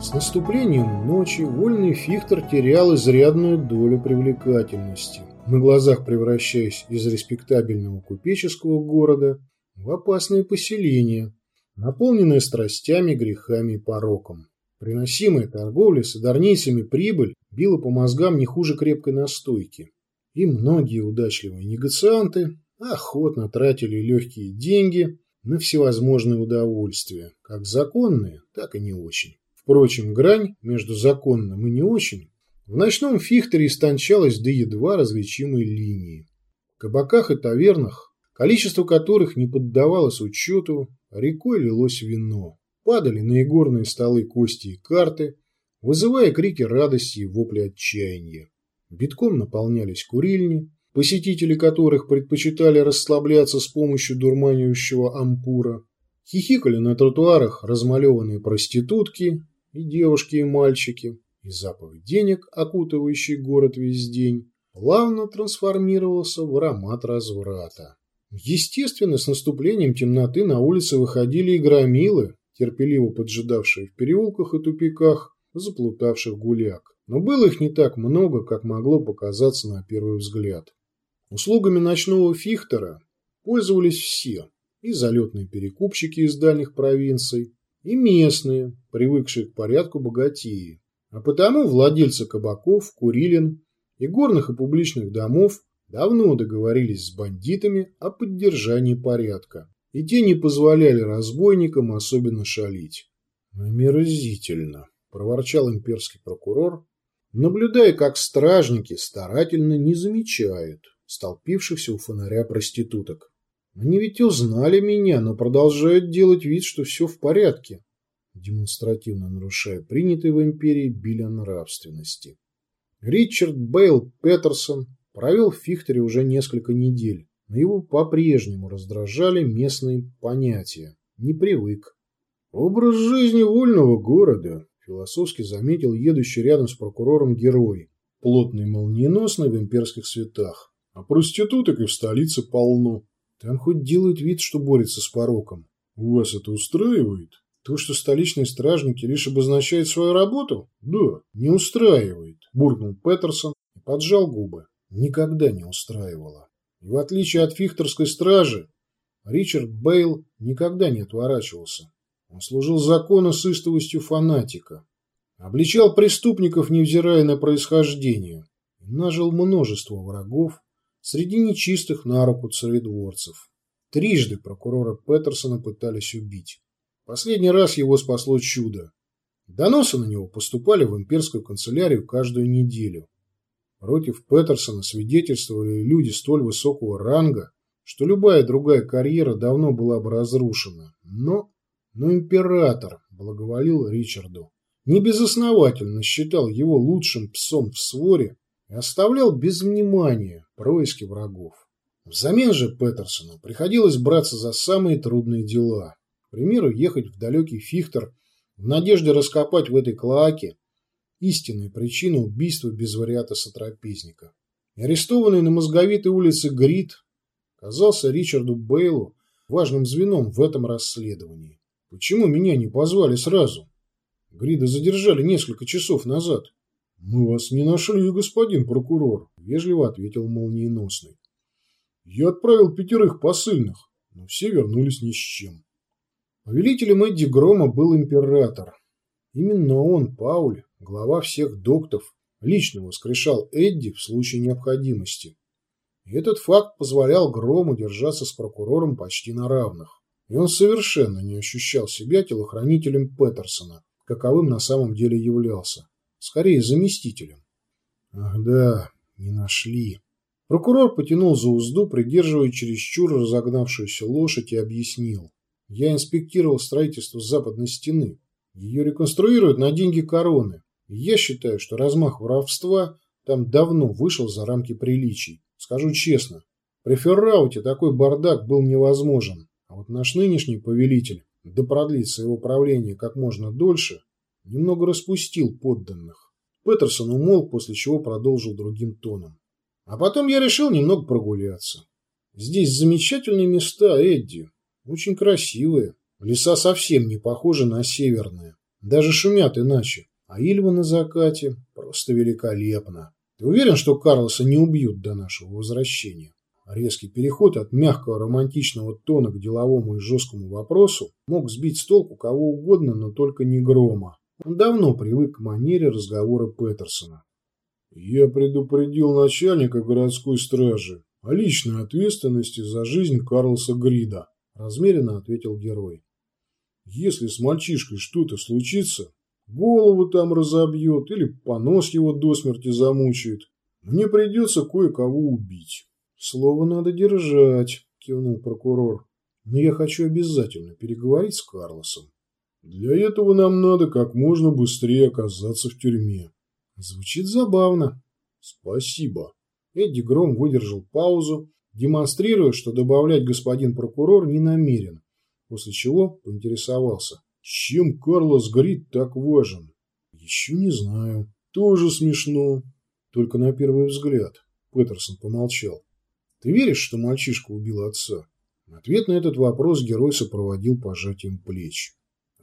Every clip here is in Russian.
С наступлением ночи вольный Фихтер терял изрядную долю привлекательности, на глазах превращаясь из респектабельного купеческого города в опасное поселение, наполненное страстями, грехами и пороком. Приносимая торговля с одарнейцами прибыль била по мозгам не хуже крепкой настойки. И многие удачливые негацианты охотно тратили легкие деньги на всевозможные удовольствия, как законные, так и не очень. Впрочем, грань между законным и не очень в ночном фихтере истончалась до едва различимой линии. В кабаках и тавернах, количество которых не поддавалось учету, рекой лилось вино. Падали на игорные столы кости и карты, вызывая крики радости и вопли отчаяния. Битком наполнялись курильни, посетители которых предпочитали расслабляться с помощью дурманящего ампура. Хихикали на тротуарах размалеванные проститутки и девушки и мальчики, и запах денег, окутывающий город весь день, плавно трансформировался в аромат разврата. Естественно, с наступлением темноты на улицы выходили и громилы, терпеливо поджидавшие в переулках и тупиках заплутавших гуляк. Но было их не так много, как могло показаться на первый взгляд. Услугами ночного фихтера пользовались все, и залетные перекупщики из дальних провинций, и местные, привыкшие к порядку богатеи. А потому владельцы кабаков, курилин и горных и публичных домов давно договорились с бандитами о поддержании порядка и те не позволяли разбойникам особенно шалить. «Омерзительно», – проворчал имперский прокурор, наблюдая, как стражники старательно не замечают столпившихся у фонаря проституток. Они ведь узнали меня, но продолжают делать вид, что все в порядке, демонстративно нарушая принятые в империи биля нравственности. Ричард Бейл Петерсон провел в Фихтере уже несколько недель но его по-прежнему раздражали местные понятия. Не привык. «Образ жизни вольного города», – философски заметил едущий рядом с прокурором герой, плотный молниеносный в имперских цветах. «А проституток и в столице полно. Там хоть делают вид, что борется с пороком. Вас это устраивает?» То, что столичные стражники лишь обозначают свою работу? Да, не устраивает, буркнул Петерсон и поджал губы. Никогда не устраивало. И в отличие от фихтерской стражи, Ричард Бейл никогда не отворачивался. Он служил закону с истовостью фанатика. Обличал преступников, невзирая на происхождение. Нажил множество врагов среди нечистых на руку царедворцев. Трижды прокурора Петерсона пытались убить. Последний раз его спасло чудо. Доносы на него поступали в имперскую канцелярию каждую неделю. Против Петерсона свидетельствовали люди столь высокого ранга, что любая другая карьера давно была бы разрушена. Но, но император благоволил Ричарду. Небезосновательно считал его лучшим псом в своре и оставлял без внимания происки врагов. Взамен же Петерсону приходилось браться за самые трудные дела. К примеру, ехать в далекий Фихтер в надежде раскопать в этой клоаке истинная причина убийства без вариата сотрапезника. Арестованный на мозговитой улице Грид казался Ричарду Бейлу важным звеном в этом расследовании. Почему меня не позвали сразу? Грида задержали несколько часов назад. «Мы вас не нашли, господин прокурор», – вежливо ответил молниеносный. «Я отправил пятерых посыльных, но все вернулись ни с чем». Повелителем Эдди Грома был император. Именно он, Пауль, глава всех доктов, лично воскрешал Эдди в случае необходимости. И этот факт позволял Грому держаться с прокурором почти на равных. И он совершенно не ощущал себя телохранителем Петерсона, каковым на самом деле являлся. Скорее, заместителем. Ах да, не нашли. Прокурор потянул за узду, придерживая чересчур разогнавшуюся лошадь, и объяснил. Я инспектировал строительство западной стены. Ее реконструируют на деньги короны. Я считаю, что размах воровства там давно вышел за рамки приличий. Скажу честно, при Феррауте такой бардак был невозможен. А вот наш нынешний повелитель, да продлит своего правления как можно дольше, немного распустил подданных. Петерсон умолк, после чего продолжил другим тоном. А потом я решил немного прогуляться. Здесь замечательные места, Эдди. Очень красивые. Леса совсем не похожи на северные. Даже шумят иначе. А Ильва на закате просто великолепно. Ты уверен, что Карлоса не убьют до нашего возвращения? Резкий переход от мягкого романтичного тона к деловому и жесткому вопросу мог сбить с толку кого угодно, но только не Грома. Он давно привык к манере разговора Петерсона. «Я предупредил начальника городской стражи о личной ответственности за жизнь Карлоса Грида», – размеренно ответил герой. «Если с мальчишкой что-то случится, голову там разобьет или понос его до смерти замучает, мне придется кое-кого убить». «Слово надо держать», – кивнул прокурор. «Но я хочу обязательно переговорить с Карлосом. Для этого нам надо как можно быстрее оказаться в тюрьме». Звучит забавно. «Спасибо». Эдди Гром выдержал паузу, демонстрируя, что добавлять господин прокурор не намерен, после чего поинтересовался. Чем Карлос Грит так важен? Еще не знаю. Тоже смешно. Только на первый взгляд. Петерсон помолчал. Ты веришь, что мальчишка убил отца? Ответ на этот вопрос герой сопроводил пожатием плеч.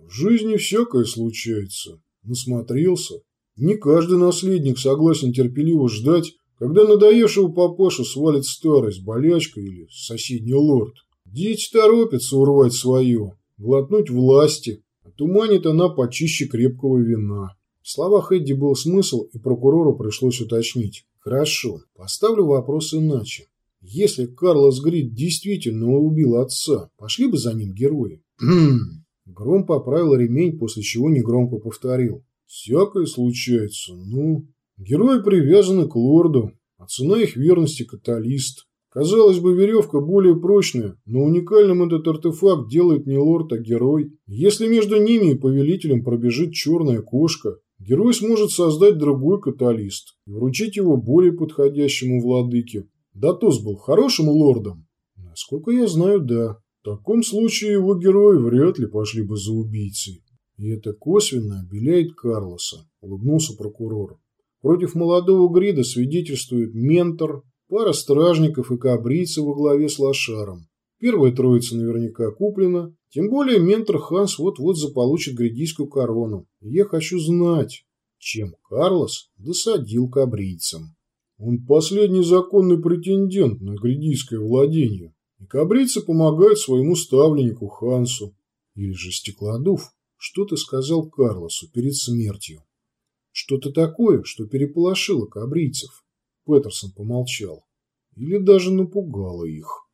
В жизни всякое случается. Насмотрелся. Не каждый наследник согласен терпеливо ждать, когда надоевшего папашу свалит старость, болячка или соседний лорд. Дети торопятся урвать свое, глотнуть власти, а туманит она почище крепкого вина. В словах Эдди был смысл, и прокурору пришлось уточнить. Хорошо, поставлю вопрос иначе. Если Карлос Грид действительно убил отца, пошли бы за ним герои? Гром поправил ремень, после чего негромко повторил. Всякое случается. Ну, герои привязаны к лорду, а цена их верности каталист. Казалось бы, веревка более прочная, но уникальным этот артефакт делает не лорд, а герой. Если между ними и повелителем пробежит черная кошка, герой сможет создать другой каталист и вручить его более подходящему владыке. Датос был хорошим лордом? Насколько я знаю, да. В таком случае его герои вряд ли пошли бы за убийцей. И это косвенно обеляет Карлоса, улыбнулся прокурор. Против молодого Грида свидетельствует ментор, пара стражников и кабрицы во главе с Лошаром. Первая троица наверняка куплена, тем более ментор Ханс вот-вот заполучит гридийскую корону. Я хочу знать, чем Карлос досадил кабрийцам. Он последний законный претендент на гридийское владение, и кабрицы помогают своему ставленнику Хансу. Или же Стеклодув что-то сказал Карлосу перед смертью. Что-то такое, что переполошило кабрийцев. Петерсон помолчал. Или даже напугало их.